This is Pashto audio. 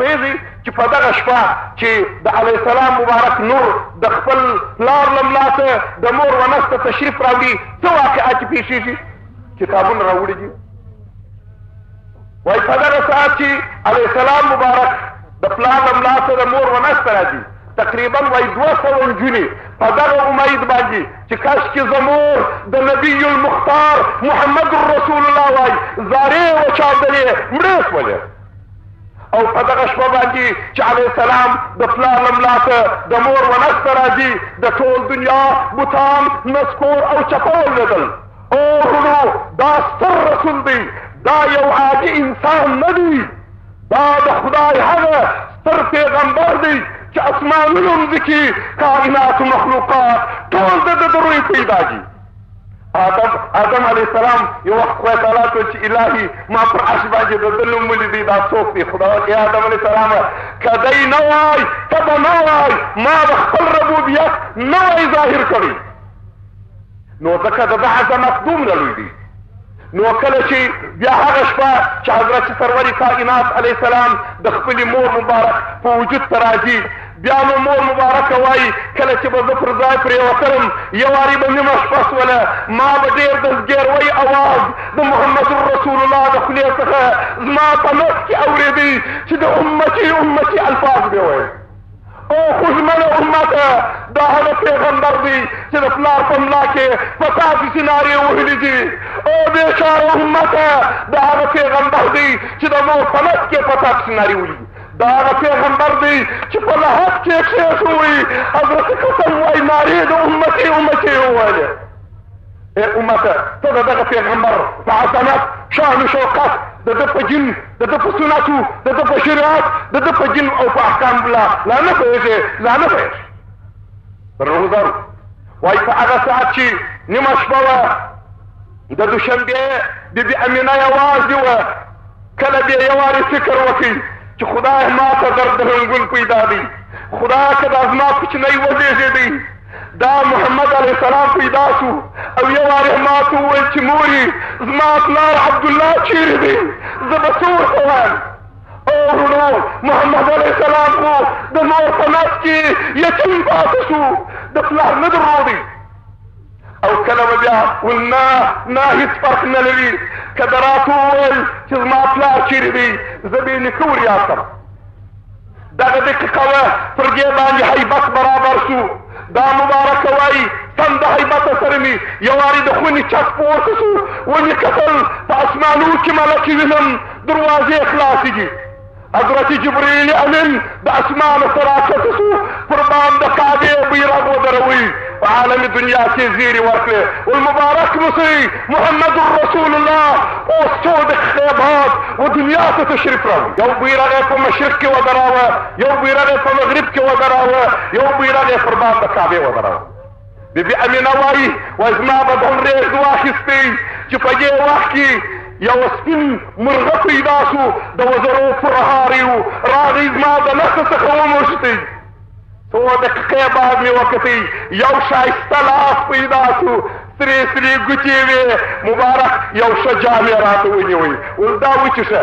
پېزي چې په دغه شپه چې د علیه السلام مبارک نور د خپل پلار له ملا څخه د مور ونس ته تشریف راوړي څه واقعه چې پېښېږي کتابونه راوړي دي وایي په دغه ساعت چې علیه السلام مبارک د پلار له ملا څخه د مور ونس ته راځي تقریبا وایي دوه سوه نجونې په دغه امید باندې چې کاش کې زمور د نبی المختار محمد رسول الله وایي زارې وچاودلې مړې شولې او په دغه شپه باندې چې علیه السلام د پلار له ملاته د مور ونس ته راځي د ټول دنیا بوتان نسکور او چپول لیدل او وروڼو دا ستر رسول دی دا یو عادي انسان نه دی دا د خدای هغه ستر پیغمبر دی چې اسمانونو مځکې کائنات مخلوقات ټول د ده د روی پیدا دي آدم آدم علیه السلام یو وخت خدای تعالی ته چې الهي ما پر عرش باندې د ده نوم ولیدی دا څوک دی خدای ورته آدم علیه السلام که دی نه وای ته به نه وای ما د خپل ربوبیت نه وای ظاهر کړی نو ځکه د ده عظمت دومره لوی دی نو کله چې بیا هغه شپه چې حضرت سرور کائنات علیه السلام د خپلې مور مبارک په وجود ته راځي بیا نو مور مبارکه وایي کله چې به زه پر ځای پرېوتلم یواري به نیمه شپه سوله ما به ډېر د زګېروی اواز د محمد رسول الله د خولې څخه زما په نس کې اورېدی چې د امتي امتي الفاظ به ویل او خوږمن امت دا هغه پیغمبر دی چې د پلار په ملا کې په تا پسې نارې وهلې دي او بېچاره امت دا هغه پیغمبر دی چې د مور په لټ کې په تا پسې نارې وهلې دي دا هغه پیغمبر دی چې په لحد کې کښېښوي حضرت قسم وایي نارې د امتې امتې وویلې اے امته ته د دغه پیغمبر په عظمت شان او شوکت د ده په دین د ده په سنتو د ده په شریعت د ده په دین او په احکام لا لا نه پوهېږې لا نه پوهېږې برغزر وایي په هغه ساعت چې نیمه شپه وه د دوشنبې بیبي امینه یوازې وه کله بیا یوارې فکر وکړي چې خدای ما ته درد رنګون پیدا دی خدای که دا زما کوچنی وزېږېدی دا محمد علیه السلام پیدا شو او یو واره ما ته وویل چې موري زما پلار عبدالله چیرې دی زه به څه ورته وایم او وروڼو محمد علیه السلام خو د مور په نس کې یتیم پاتې شو د پلار نه درلودی او کله به بیا ولنا نه هیڅ فرق نه لري که د راته وویل چې زما پلار چیرې دی زه به یې نیکه وریاد کړم دغه د ککوه پر دې باندې هیبت برابر شو دا مبارک وایي تم د هیبت سره مې یو وارې د خونې چت پورته شو ومې کتل په اسمانو کې ملکې وینم دروازې خلاصې دي حضرت جبرئیل امین د اسمان سره راکښته شو پر بام د کعبې بیرغ ودروي په عالمي دنیا کې زیری ورکړي المبارک مسیح محمد رسول الله اوس څو دقیقې بعد و دنیا ته تشریف راوړي یو بیرغ یې په مشرق کې ودراوه یو بیرغ یې په مغرب کې ودراوه یو بیرغ یې پر بام د کعبې ودراوه بیبي امینه وایي وایي زما بدن رېږد واخیستی چې په دې وخت کې یو سپین مرغه پیدا شو د وزرو پرهاری و راغی زما د نس څخه وموښتی څو دقیقې بعد مې وکتی یو شایسته لاس پیدا سو سرې سرې ګوتې وې مبارک یو ښه جام یې راته ونیوی اوس دا وچیښه